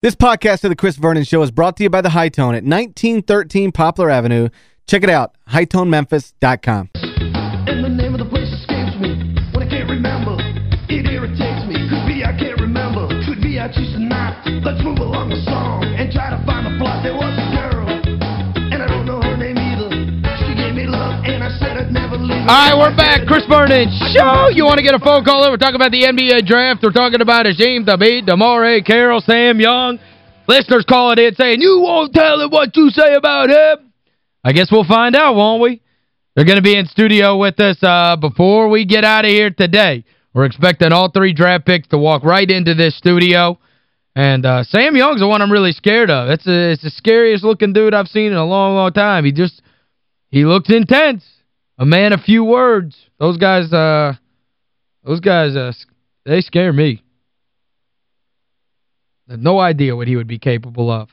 This podcast of the Chris Vernon Show is brought to you by The Hi-Tone at 1913 Poplar Avenue. Check it out, hitonememphis.com. And the name of the place escapes me when I can't remember. It irritates me. Could be I can't remember. Could be I choose to not. Let's move All right, we're back. Chris Vernon Show. You want to get a phone call in? We're talking about the NBA draft. We're talking about Hasheem Thabeet, DeMarre, Carroll, Sam Young. Listeners calling in saying, you won't tell him what you say about him. I guess we'll find out, won't we? They're going to be in studio with us uh, before we get out of here today. We're expecting all three draft picks to walk right into this studio. And uh, Sam Young's the one I'm really scared of. It's, a, it's the scariest looking dude I've seen in a long, long time. He just, he looks intense. A man of few words. Those guys, uh, those guys, uh, they scare me. I have no idea what he would be capable of.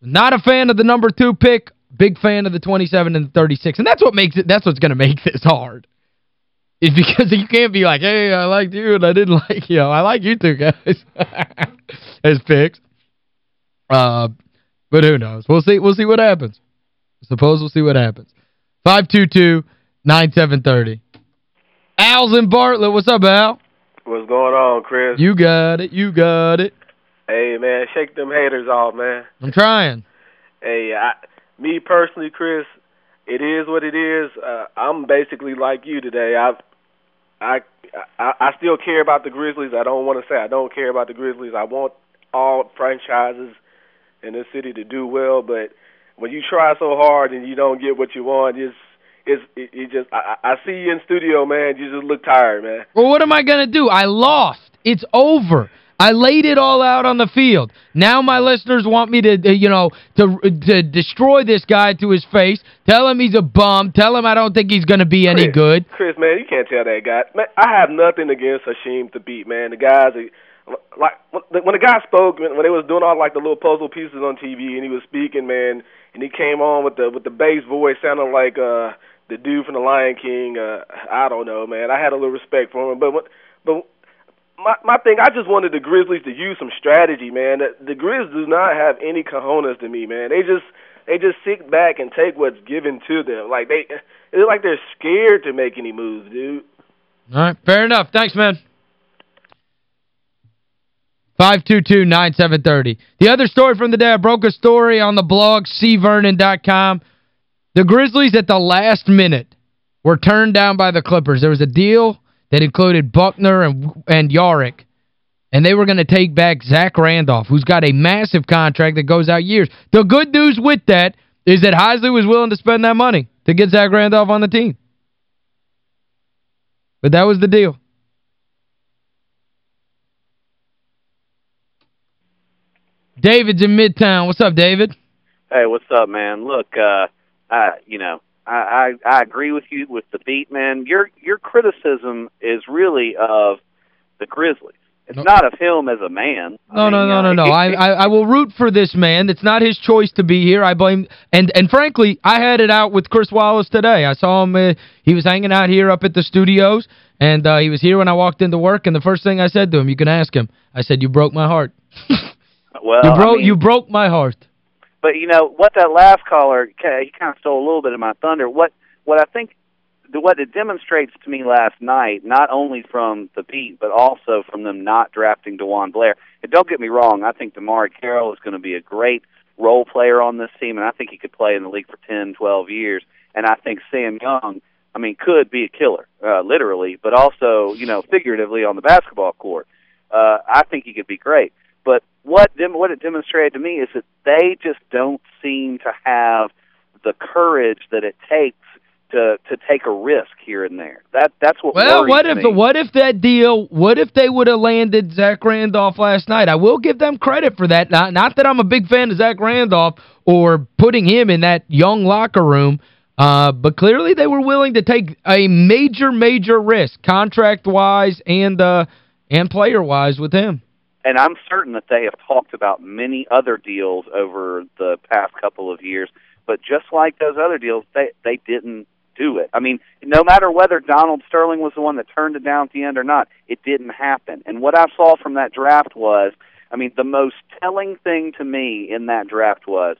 Not a fan of the number two pick. Big fan of the 27 and the 36. And that's what makes it, that's what's going to make this hard. Is because you can't be like, hey, I liked you and I didn't like you. I like you two guys as picks. Uh, but who knows? We'll see we'll see what happens. Suppose we'll see what happens. 522-9730. Al's in Bartlett. What's up, Al? What's going on, Chris? You got it. You got it. Hey, man, shake them haters off, man. I'm trying. Hey, I, me personally, Chris, it is what it is. Uh, I'm basically like you today. I've I, I, I still care about the Grizzlies. I don't want to say I don't care about the Grizzlies. I want all franchises in this city to do well, but when you try so hard and you don't get what you want, it's it's it, it just I, I see you in studio, man. You just look tired, man. Well, what am I going to do? I lost. It's over. I laid it all out on the field. Now my listeners want me to, uh, you know, to uh, to destroy this guy to his face, tell him he's a bum, tell him I don't think he's going to be any Chris, good. Chris, man, you can't tell that guy. Man, I have nothing against Hasheem Thabeet, man. The guys, like, when the guy spoke, when they was doing all, like, the little puzzle pieces on TV, and he was speaking, man, and he came on with the with the bass voice, sounding like uh the dude from the Lion King. Uh, I don't know, man. I had a little respect for him, but but my my thing, I just wanted the Grizzlies to use some strategy, man. The, the Grizz do not have any cojones to me, man. They just they just sit back and take what's given to them. Like they it's like they're scared to make any moves, dude. All right, fair enough. Thanks, man. 522-9730. The other story from the day, I broke a story on the blog, cvernon.com. The Grizzlies at the last minute were turned down by the Clippers. There was a deal that included Buckner and and Jaric, and they were going to take back Zach Randolph, who's got a massive contract that goes out years. The good news with that is that Heisley was willing to spend that money to get Zach Randolph on the team. But that was the deal. David's in Midtown. What's up, David? Hey, what's up, man? Look, uh, I, you know, I, I I agree with you with Thabeet, man. Your your criticism is really of the Grizzlies. It's No. not of him as a man. I No, mean, no, no, uh, no, no. I, I I will root for this man. It's not his choice to be here. I blame and and frankly, I had it out with Chris Wallace today. I saw him uh, he was hanging out here up at the studios and uh, he was here when I walked into work and the first thing I said to him, you can ask him. I said, "You broke my heart. well, you I broke mean, you broke my heart." But you know what that last caller he kind of stole a little bit of my thunder. What what I think what it demonstrates to me last night, not only from Thabeet, but also from them not drafting DeJuan Blair. And don't get me wrong, I think DeMarre Carroll is going to be a great role player on this team, and I think he could play in the league for ten, twelve years. And I think Sam Young, I mean, could be a killer, uh, literally, but also you know figuratively on the basketball court. Uh, I think he could be great. But what dem- what it demonstrated to me is that they just don't seem to have the courage that it takes to to take a risk here and there. That that's what Well, what if me. what if that deal, what if they would have landed Zach Randolph last night? I will give them credit for that. Not, not that I'm a big fan of Zach Randolph or putting him in that young locker room, uh, but clearly they were willing to take a major, major risk, contract-wise and uh, and player-wise with him. And I'm certain that they have talked about many other deals over the past couple of years, but just like those other deals, they they didn't do it. I mean, no matter whether Donald Sterling was the one that turned it down at the end or not, it didn't happen. And what I saw from that draft was I mean, the most telling thing to me in that draft was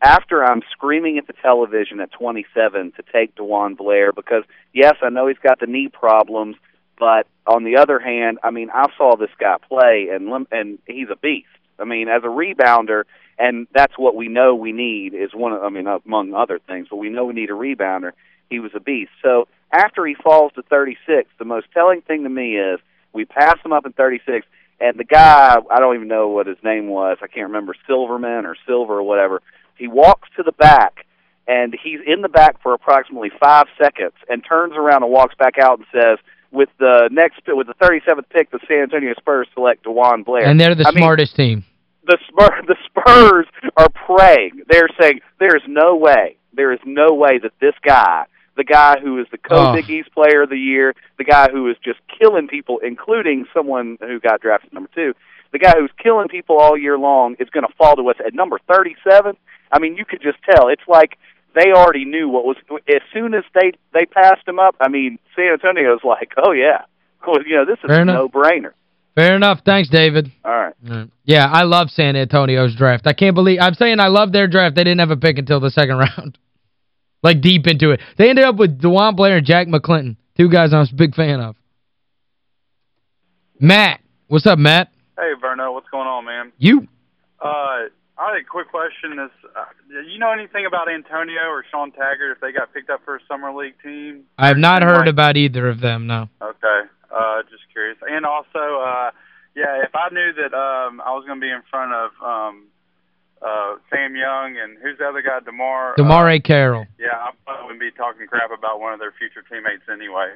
after I'm screaming at the television at 27 to take DeJuan Blair because yes, I know he's got the knee problems, but on the other hand, I mean, I saw this guy play and and he's a beast. I mean, as a rebounder, and that's what we know we need is one of I mean, among other things, but we know we need a rebounder. He was a beast. So after he falls to 36, the most telling thing to me is we pass him up in 36 and the guy, I don't even know what his name was. I can't remember Silverman or Silver or whatever he walks to the back, and he's in the back for approximately five seconds, and turns around and walks back out and says, "With the next, with the 37th pick, the San Antonio Spurs select DeJuan Blair." And they're the I mean, smartest team. the Spur the Spurs are praying. They're saying there is no way, there is no way that this guy, the guy who is the co Oh. Big East Player of the Year, the guy who is just killing people, including someone who got drafted number two, the guy who's killing people all year long, is going to fall to us at number thirty-seven. I mean, you could just tell. It's like they already knew what was as soon as they they passed him up. I mean, San Antonio Antonio's like, oh yeah, well, you know, this is Fair a enough. no-brainer. Fair enough. Thanks, David. All right. Right. Yeah, I love San Antonio's draft. I can't believe I'm saying I love their draft. They didn't have a pick until the second round. like deep into it. They ended up with DeJuan Blair and Jack McClinton, two guys I'm a big fan of. Matt. What's up, Matt? Hey, Verno, what's going on, man? You Uh, I had a quick question. Is uh, you know anything about Antonio or Shawn Taggart if they got picked up for a summer league team? I have not heard like- about either of them, no. Okay, uh, just curious. And also, uh, yeah, if I knew that um, I was going to be in front of um, uh, Sam Young and who's the other guy, Demar? DeMarre Carroll. Yeah, I probably wouldn't be talking crap about one of their future teammates anyway.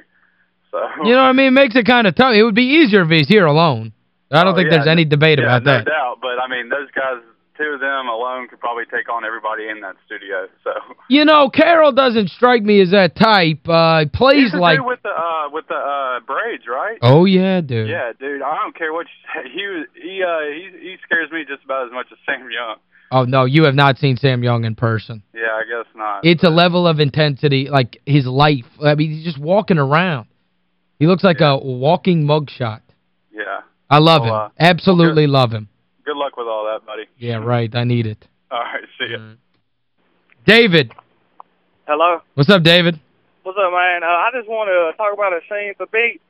So You know what I mean? It makes it kind of tough. It would be easier if he's here alone. I don't Oh, think yeah, there's any debate yeah, about no that. doubt. But I mean, those guys, two of them alone, could probably take on everybody in that studio. So You know, Carroll doesn't strike me as that type. Uh, he plays like... with the uh with the uh braids, right? Oh, yeah, dude. Yeah, dude. I don't care what you say. He he uh he he scares me just about as much as Sam Young. Oh, no, you have not seen Sam Young in person. Yeah, I guess not. It's a level of intensity, like his life. I mean, he's just walking around. He looks like a walking mugshot. yeah. I love Well, him. uh, Absolutely love him. Good luck with all that, buddy. Yeah, right. I need it. All right, see ya. David. Hello. What's up, David? What's up, man? Uh, I just want to talk about a scene for beat.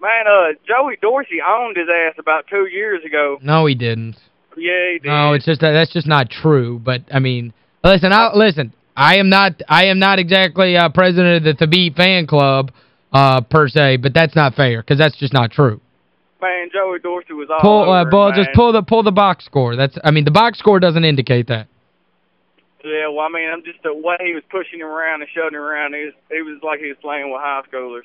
Man, uh, Joey Dorsey owned his ass about two years ago. No, he didn't. Yeah, he did. No, it's just that that's just not true. But, I mean, listen, I, listen, I am not I am not exactly uh, president of the Thabeet fan club, uh, per se, but that's not fair because that's just not true. Man, Joey Dorsey was all Pull, uh, over him, just pull the pull the box score. That's I mean, the box score doesn't indicate that. Yeah, well, I mean, I'm just the way he was pushing him around and shoving him around. He was, he was like he was playing with high schoolers.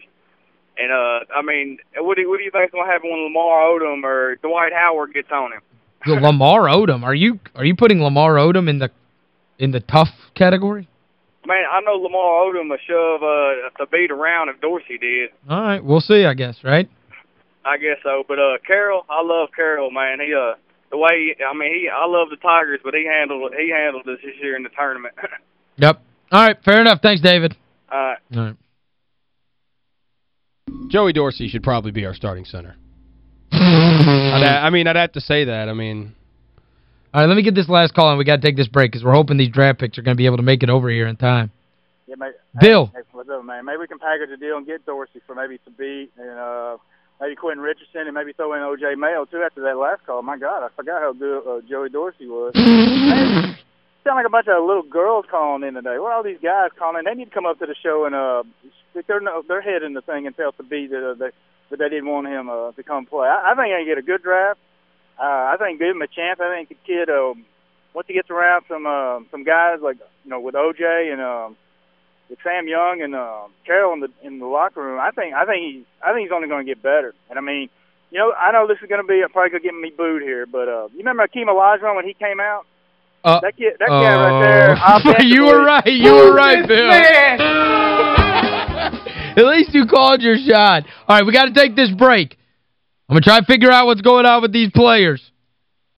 And uh, I mean, what do you, what do you think's gonna happen when Lamar Odom or Dwight Howard gets on him? The Lamar Odom. Are you are you putting Lamar Odom in the in the tough category? Man, I know Lamar Odom would shove uh, Thabeet around if Dorsey did. All right, we'll see, I guess, right? I guess so. But uh, Carroll, I love Carroll, man. He uh, the way he, I mean, he I love the Tigers, but he handled he handled us this year in the tournament. Yep. All right, fair enough. Thanks, David. All right. All right. Joey Dorsey should probably be our starting center. I'd ha- I mean, I'd have to say that. I mean, All right, let me get this last call, and we got to take this break because we're hoping these draft picks are going to be able to make it over here in time. Yeah, maybe, Bill. Hey, what's up, man? Maybe we can package a deal and get Dorsey for maybe some beat and uh, maybe Quentin Richardson and maybe throw in O.J. Mayo, too, after that last call. My God, I forgot how good uh, Joey Dorsey was. man, sound like a bunch of little girls calling in today. What are all these guys calling in? They need to come up to the show and uh, stick their, no- their head in the thing and tell Thabeet that, uh, they, that they didn't want him uh, to come play. I, I think I get a good draft. Uh, I think give him a chance. I think the kid, um, once he gets around some uh, some guys like you know with OJ and um, with Sam Young and uh, Carroll in the in the locker room, I think I think he I think he's only going to get better. And I mean, you know, I know this is going to be probably going to get me booed here, but uh, you remember Akeem Olajuwon when he came out? Uh, That kid, that guy right there. Oh. you were right. You were right, Bill. At least you called your shot. All right, we got to take this break. I'm going to try to figure out what's going on with these players.